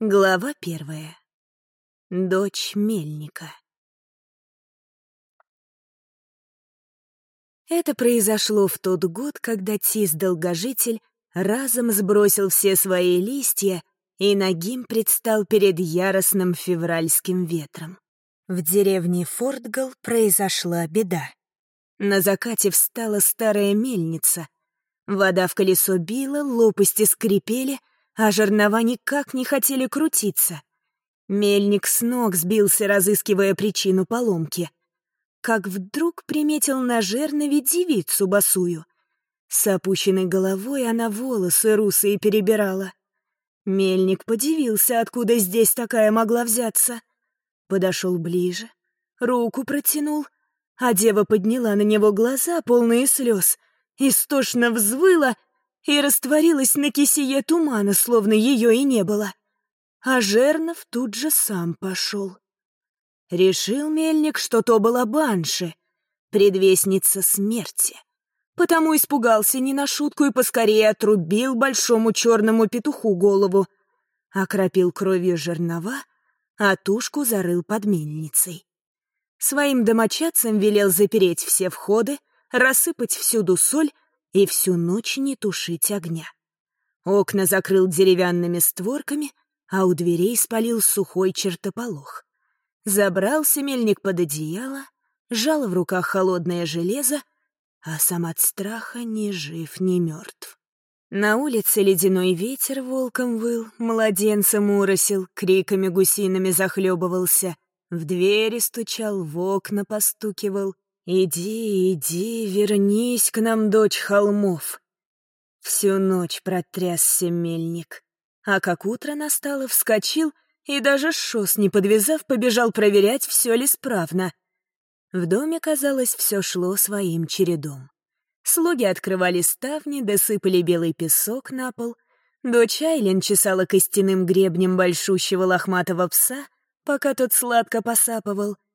Глава первая. Дочь мельника. Это произошло в тот год, когда Тис-долгожитель разом сбросил все свои листья и нагим предстал перед яростным февральским ветром. В деревне Фортгал произошла беда. На закате встала старая мельница. Вода в колесо била, лопасти скрипели — а жернова никак не хотели крутиться. Мельник с ног сбился, разыскивая причину поломки. Как вдруг приметил на жернове девицу босую. С опущенной головой она волосы русые перебирала. Мельник подивился, откуда здесь такая могла взяться. Подошел ближе, руку протянул, а дева подняла на него глаза, полные слез, истошно взвыла — и растворилась на кисее тумана, словно ее и не было. А Жернов тут же сам пошел. Решил мельник, что то была банши, предвестница смерти. Потому испугался не на шутку и поскорее отрубил большому черному петуху голову, окропил кровью жернова, а тушку зарыл под мельницей. Своим домочадцам велел запереть все входы, рассыпать всюду соль и всю ночь не тушить огня. Окна закрыл деревянными створками, а у дверей спалил сухой чертополох. Забрался мельник под одеяло, жал в руках холодное железо, а сам от страха ни жив, ни мертв. На улице ледяной ветер волком выл, младенцем уросил, криками гусиными захлебывался, в двери стучал, в окна постукивал — «Иди, иди, вернись к нам, дочь холмов!» Всю ночь протрясся мельник, а как утро настало, вскочил и даже шос не подвязав, побежал проверять, все ли справно. В доме, казалось, все шло своим чередом. Слуги открывали ставни, досыпали белый песок на пол. Дочь Айлен чесала костяным гребнем большущего лохматого пса, пока тот сладко посапывал —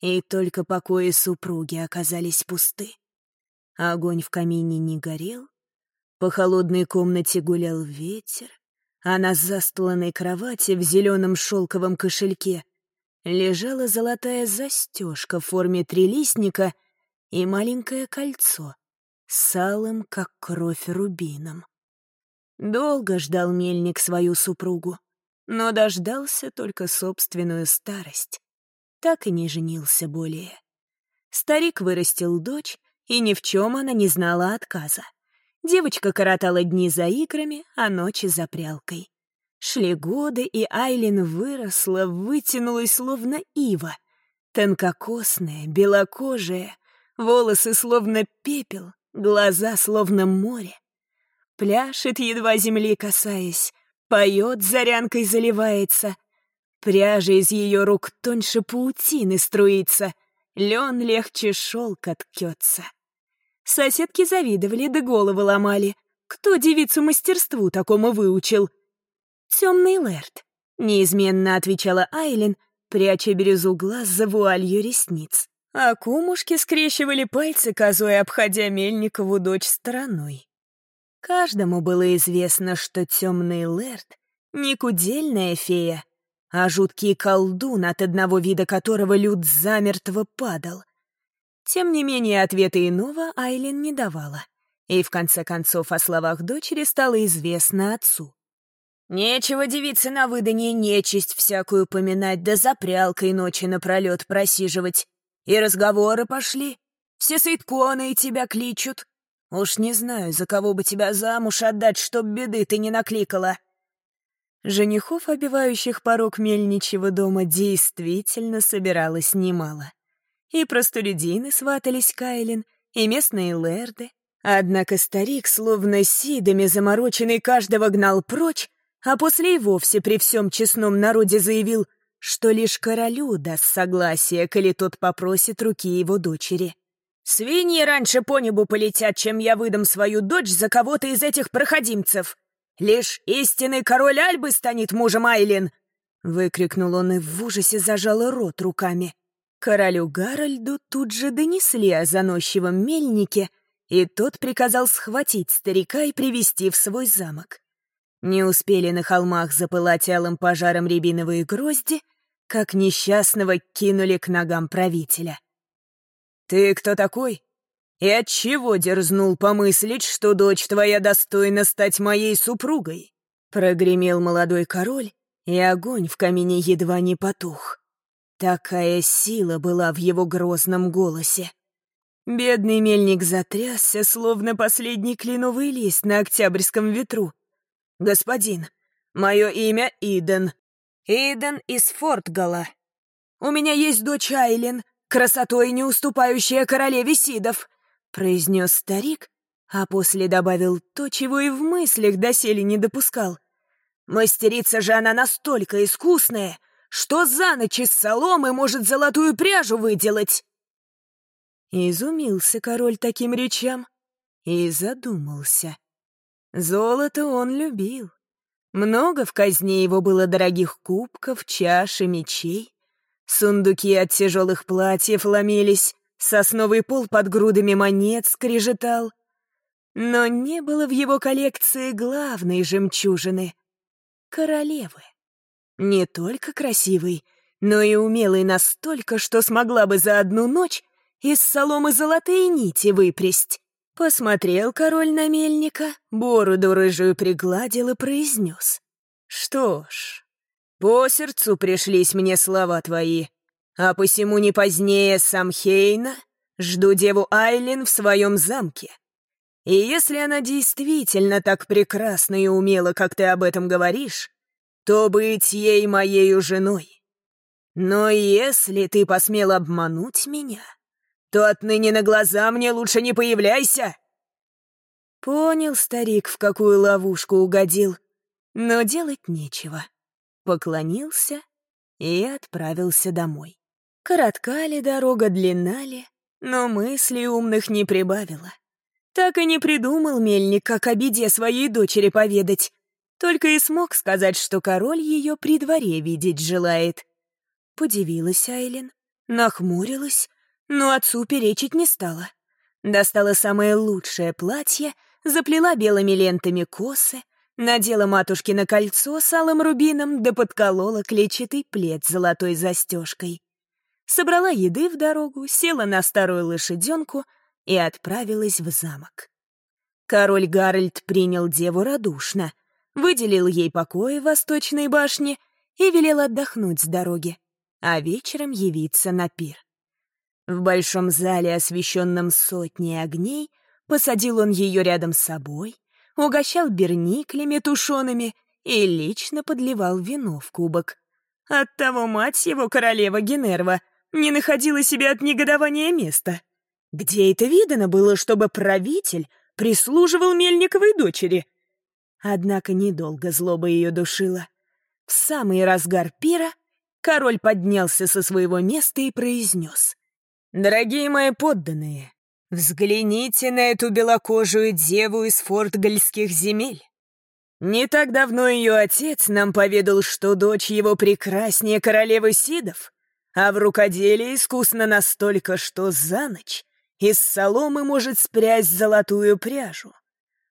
и только покои супруги оказались пусты. Огонь в камине не горел, по холодной комнате гулял ветер, а на застланной кровати в зеленом шелковом кошельке лежала золотая застежка в форме трилистника и маленькое кольцо с алым, как кровь, рубином. Долго ждал мельник свою супругу, но дождался только собственную старость так и не женился более. Старик вырастил дочь, и ни в чем она не знала отказа. Девочка коротала дни за играми, а ночи за прялкой. Шли годы, и Айлин выросла, вытянулась словно ива. Тонкокосная, белокожая, волосы словно пепел, глаза словно море. Пляшет, едва земли касаясь, поет, зарянкой заливается, Пряжа из ее рук тоньше паутины струится, лен легче шелка ткется. Соседки завидовали да головы ломали. Кто девицу мастерству такому выучил? «Темный Лэрд», — неизменно отвечала Айлин, пряча бирюзу глаз за вуалью ресниц. А кумушки скрещивали пальцы, козой обходя Мельникову дочь стороной. Каждому было известно, что темный Лэрд — не кудельная фея, а жуткий колдун, от одного вида которого люд замертво падал. Тем не менее, ответа иного Айлин не давала. И в конце концов о словах дочери стало известно отцу. «Нечего девице на выданье нечисть всякую поминать, да за прялкой ночи напролет просиживать. И разговоры пошли. Все сойтконы тебя кличут. Уж не знаю, за кого бы тебя замуж отдать, чтоб беды ты не накликала. Женихов, обивающих порог мельничьего дома, действительно собиралось немало. И простолюдины сватались Кайлин, и местные лэрды. Однако старик, словно сидами замороченный, каждого гнал прочь, а после и вовсе при всем честном народе заявил, что лишь королю даст согласие, коли тот попросит руки его дочери. «Свиньи раньше по небу полетят, чем я выдам свою дочь за кого-то из этих проходимцев!» Лишь истинный король Альбы станет мужем Айлин!» Выкрикнул он и в ужасе зажал рот руками. Королю Гарольду тут же донесли о заносчивом мельнике, и тот приказал схватить старика и привести в свой замок. Не успели на холмах запылать алым пожаром рябиновые грозди, как несчастного кинули к ногам правителя. «Ты кто такой? И отчего дерзнул помыслить, что дочь твоя достойна стать моей супругой?» Прогремел молодой король, и огонь в камине едва не потух. Такая сила была в его грозном голосе. Бедный мельник затрясся, словно последний кленовый лист на октябрьском ветру. «Господин, мое имя Иден. Иден из Фортгала. У меня есть дочь Айлин, красотой не уступающая королеве Сидов», — произнес старик, а после добавил то, чего и в мыслях доселе не допускал. «Мастерица же она настолько искусная, что за ночь из соломы может золотую пряжу выделать!» Изумился король таким речам и задумался. Золото он любил. Много в казне его было дорогих кубков, чаш и мечей. Сундуки от тяжелых платьев ломились, сосновый пол под грудами монет скрежетал. Но не было в его коллекции главной жемчужины — королевы. Не только красивой, но и умелой настолько, что смогла бы за одну ночь из соломы золотые нити выпрясть. Посмотрел король на мельника, бороду рыжую пригладил и произнес. «Что ж, по сердцу пришлись мне слова твои, а посему не позднее Самхейна жду деву Айлин в своем замке. И если она действительно так прекрасна и умела, как ты об этом говоришь, то быть ей моею женой. Но если ты посмел обмануть меня, то отныне на глаза мне лучше не появляйся!» Понял старик, в какую ловушку угодил, но делать нечего. Поклонился и отправился домой. Коротка ли дорога, длинна ли, но мыслей умных не прибавила. Так и не придумал мельник, как о беде своей дочери поведать. Только и смог сказать, что король ее при дворе видеть желает. Подивилась Айлин, нахмурилась, но отцу перечить не стала. Достала самое лучшее платье, заплела белыми лентами косы, надела матушке на кольцо с алым рубином да подколола клетчатый плед с золотой застежкой. Собрала еды в дорогу, села на старую лошаденку и отправилась в замок. Король Гарольд принял деву радушно, выделил ей покои в восточной башне и велел отдохнуть с дороги, а вечером явиться на пир. В большом зале, освещенном сотней огней, посадил он ее рядом с собой, угощал берниклями тушеными и лично подливал вино в кубок. Оттого мать его, королева Генерва, не находила себе от негодования места. Где это видано было, чтобы правитель прислуживал Мельниковой дочери? Однако недолго злоба ее душила. В самый разгар пира король поднялся со своего места и произнес — «Дорогие мои подданные, взгляните на эту белокожую деву из фортгальских земель. Не так давно ее отец нам поведал, что дочь его прекраснее королевы Сидов, а в рукоделии искусно настолько, что за ночь из соломы может спрясть золотую пряжу.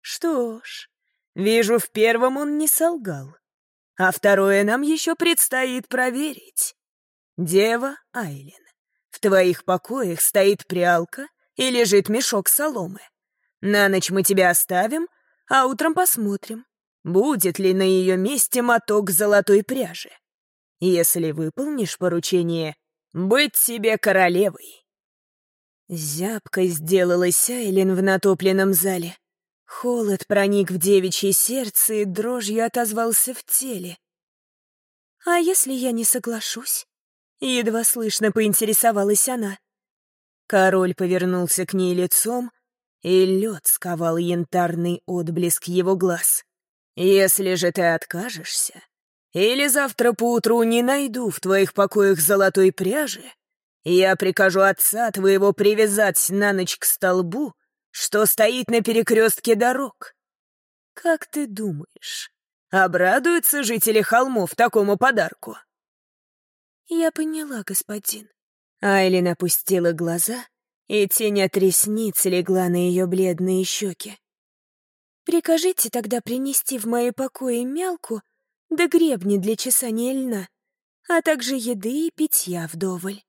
Что ж, вижу, в первом он не солгал, а второе нам еще предстоит проверить. Дева Айлин. В твоих покоях стоит прялка и лежит мешок соломы. На ночь мы тебя оставим, а утром посмотрим, будет ли на ее месте моток золотой пряжи. Если выполнишь поручение, быть тебе королевой. Зябко сделалась Айлин в натопленном зале. Холод проник в девичье сердце и дрожью отозвался в теле. «А если я не соглашусь?» Едва слышно поинтересовалась она. Король повернулся к ней лицом, и лед сковал янтарный отблеск его глаз. «Если же ты откажешься, или завтра поутру не найду в твоих покоях золотой пряжи, я прикажу отца твоего привязать на ночь к столбу, что стоит на перекрестке дорог. Как ты думаешь, обрадуются жители холмов такому подарку?» «Я поняла, господин». Айлин опустила глаза, и тень от ресниц легла на ее бледные щеки. Прикажите тогда принести в мои покои мялку да гребни для чесания льна, а также еды и питья вдоволь.